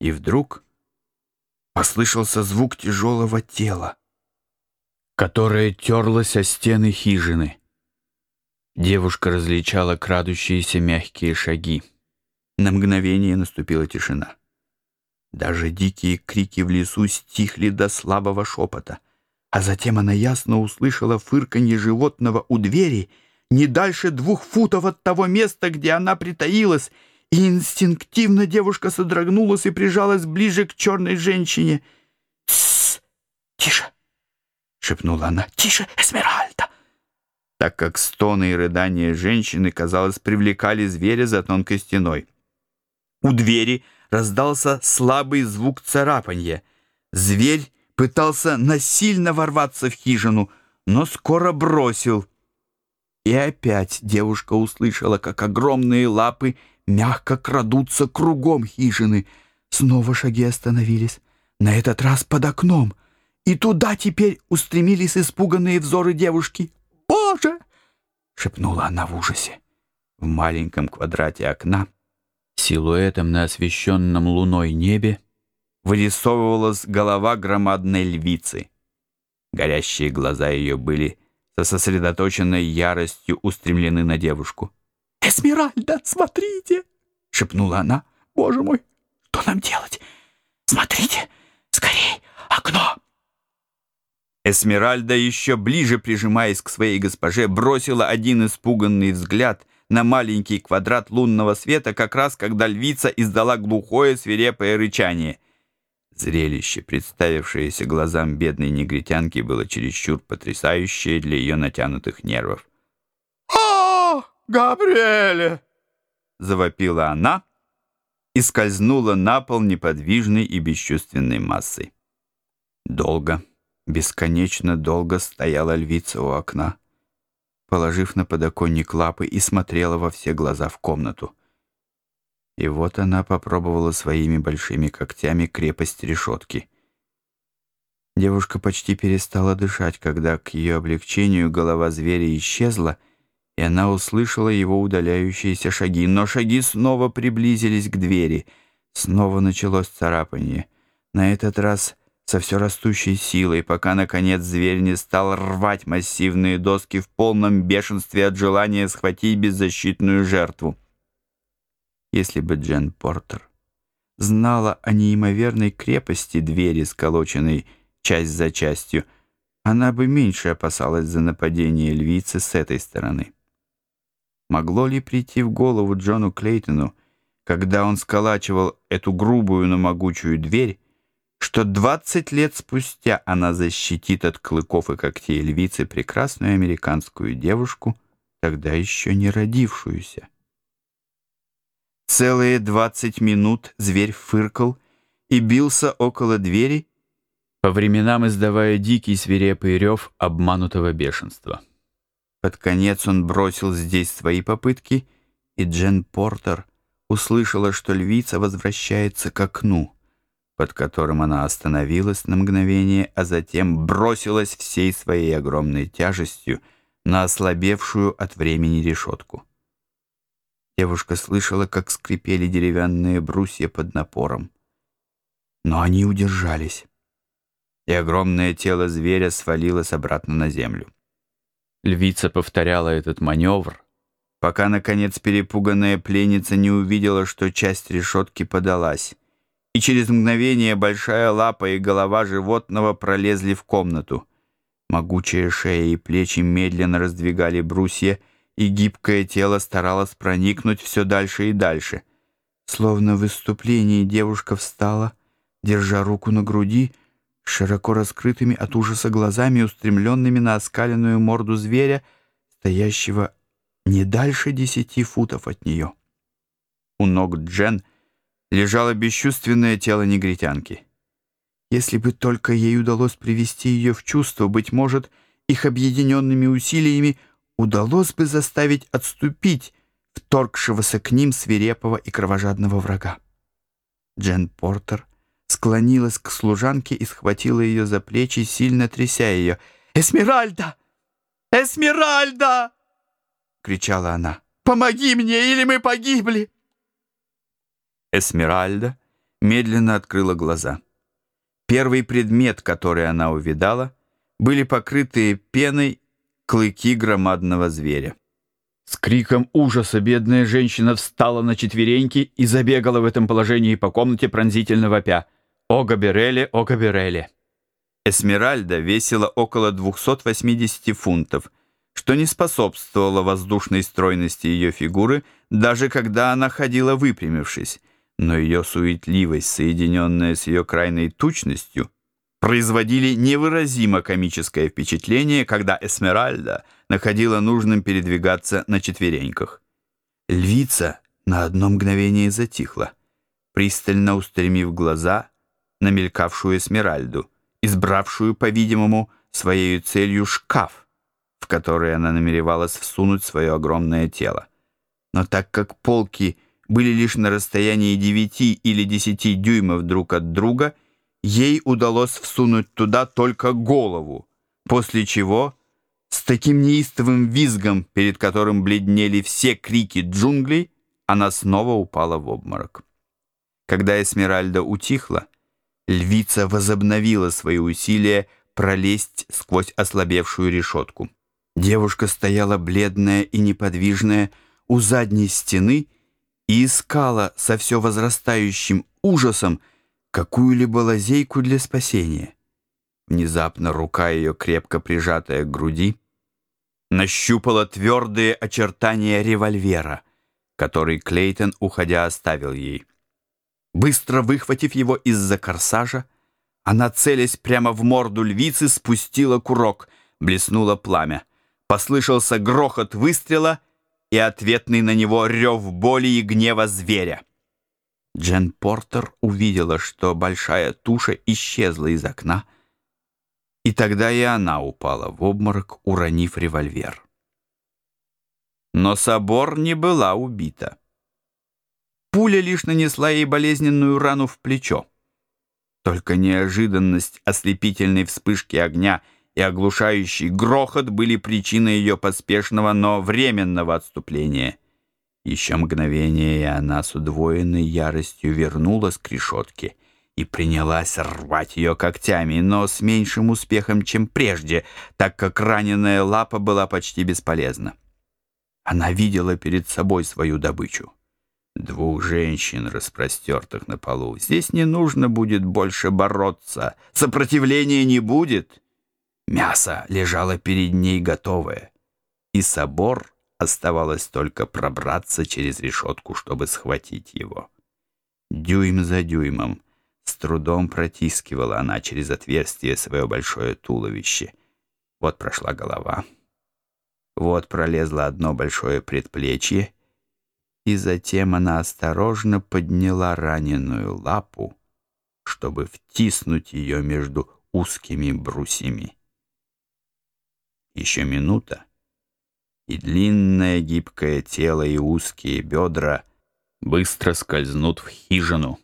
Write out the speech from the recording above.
И вдруг послышался звук тяжелого тела, которое терлось о стены хижины. Девушка различала крадущиеся мягкие шаги. На мгновение наступила тишина. Даже дикие крики в лесу стихли до слабого шепота. А затем она ясно услышала фырканье животного у двери не дальше двух футов от того места, где она притаилась, инстинктивно девушка содрогнулась и прижалась ближе к черной женщине. «Тссс! Тише!» — шепнула она. «Тише, Эсмеральда!» Так как стоны и рыдания женщины, казалось, привлекали зверя за тонкой стеной. У двери раздался слабый звук царапанья. Зверь пытался насильно ворваться в хижину, но скоро бросил. И опять девушка услышала, как огромные лапы мягко крадутся кругом хижины. Снова шаги остановились, на этот раз под окном. И туда теперь устремились испуганные взоры девушки. «Боже!» — шепнула она в ужасе. В маленьком квадрате окна Силуэтом на освещенном луной небе вырисовывалась голова громадной львицы. Горящие глаза ее были со сосредоточенной яростью устремлены на девушку. «Эсмеральда, смотрите!» — шепнула она. «Боже мой, что нам делать? Смотрите, скорей, окно!» Эсмеральда, еще ближе прижимаясь к своей госпоже, бросила один испуганный взгляд — на маленький квадрат лунного света, как раз когда львица издала глухое свирепое рычание. Зрелище, представившееся глазам бедной негритянки, было чересчур потрясающее для ее натянутых нервов. «О, Габриэле!» — завопила она и скользнула на пол неподвижной и бесчувственной массой. Долго, бесконечно долго стояла львица у окна положив на подоконник лапы и смотрела во все глаза в комнату. И вот она попробовала своими большими когтями крепость решетки. Девушка почти перестала дышать, когда к ее облегчению голова зверя исчезла, и она услышала его удаляющиеся шаги. Но шаги снова приблизились к двери. Снова началось царапанье. На этот раз со все растущей силой, пока, наконец, зверь не стал рвать массивные доски в полном бешенстве от желания схватить беззащитную жертву. Если бы Джен Портер знала о неимоверной крепости двери, сколоченной часть за частью, она бы меньше опасалась за нападение львицы с этой стороны. Могло ли прийти в голову Джону Клейтону, когда он сколачивал эту грубую, но могучую дверь, что двадцать лет спустя она защитит от клыков и когтей львицы прекрасную американскую девушку, тогда еще не родившуюся. Целые двадцать минут зверь фыркал и бился около двери, по временам издавая дикий свирепый рев обманутого бешенства. Под конец он бросил здесь свои попытки, и Джен Портер услышала, что львица возвращается к окну — под которым она остановилась на мгновение, а затем бросилась всей своей огромной тяжестью на ослабевшую от времени решетку. Девушка слышала, как скрипели деревянные брусья под напором. Но они удержались, и огромное тело зверя свалилось обратно на землю. Львица повторяла этот маневр, пока, наконец, перепуганная пленница не увидела, что часть решетки подалась, и через мгновение большая лапа и голова животного пролезли в комнату. Могучая шея и плечи медленно раздвигали брусья, и гибкое тело старалось проникнуть все дальше и дальше. Словно в выступлении девушка встала, держа руку на груди, широко раскрытыми от ужаса глазами, устремленными на оскаленную морду зверя, стоящего не дальше десяти футов от нее. У ног Джен — лежало бесчувственное тело негритянки. Если бы только ей удалось привести ее в чувство, быть может, их объединенными усилиями удалось бы заставить отступить вторгшегося к ним свирепого и кровожадного врага. Джен Портер склонилась к служанке и схватила ее за плечи, сильно тряся ее. «Эсмеральда! Эсмеральда!» — кричала она. «Помоги мне, или мы погибли!» Эсмеральда медленно открыла глаза. Первый предмет, который она увидала, были покрытые пеной клыки громадного зверя. С криком ужаса бедная женщина встала на четвереньки и забегала в этом положении по комнате пронзительно вопя. «О, Габереле, о, Габереле!» Эсмеральда весила около 280 фунтов, что не способствовало воздушной стройности ее фигуры, даже когда она ходила выпрямившись, но ее суетливость, соединенная с ее крайней тучностью, производили невыразимо комическое впечатление, когда Эсмеральда находила нужным передвигаться на четвереньках. Львица на одно мгновение затихла, пристально устремив глаза на мелькавшую Эсмеральду, избравшую, по-видимому, своей целью шкаф, в который она намеревалась всунуть свое огромное тело. Но так как полки были лишь на расстоянии 9 или 10 дюймов друг от друга, ей удалось всунуть туда только голову, после чего с таким неистовым визгом, перед которым бледнели все крики джунглей, она снова упала в обморок. Когда Эсмеральда утихла, львица возобновила свои усилия пролезть сквозь ослабевшую решетку. Девушка стояла бледная и неподвижная у задней стены и искала со все возрастающим ужасом какую-либо лазейку для спасения. Внезапно рука ее, крепко прижатая к груди, нащупала твердые очертания револьвера, который Клейтон, уходя, оставил ей. Быстро выхватив его из-за корсажа, она, целясь прямо в морду львицы, спустила курок, блеснуло пламя. Послышался грохот выстрела и ответный на него рев боли и гнева зверя. Джен Портер увидела, что большая туша исчезла из окна, и тогда и она упала в обморок, уронив револьвер. Но собор не была убита. Пуля лишь нанесла ей болезненную рану в плечо. Только неожиданность ослепительной вспышки огня — и оглушающий грохот были причиной ее поспешного, но временного отступления. Еще мгновение, и она с удвоенной яростью вернулась к решетке и принялась рвать ее когтями, но с меньшим успехом, чем прежде, так как раненая лапа была почти бесполезна. Она видела перед собой свою добычу. Двух женщин, распростертых на полу. Здесь не нужно будет больше бороться. Сопротивления не будет. Мясо лежало перед ней готовое, и собор оставалось только пробраться через решетку, чтобы схватить его. Дюйм за дюймом с трудом протискивала она через отверстие свое большое туловище. Вот прошла голова, вот пролезло одно большое предплечье, и затем она осторожно подняла раненую лапу, чтобы втиснуть ее между узкими брусьями. Еще минута, и длинное гибкое тело и узкие бедра быстро скользнут в хижину,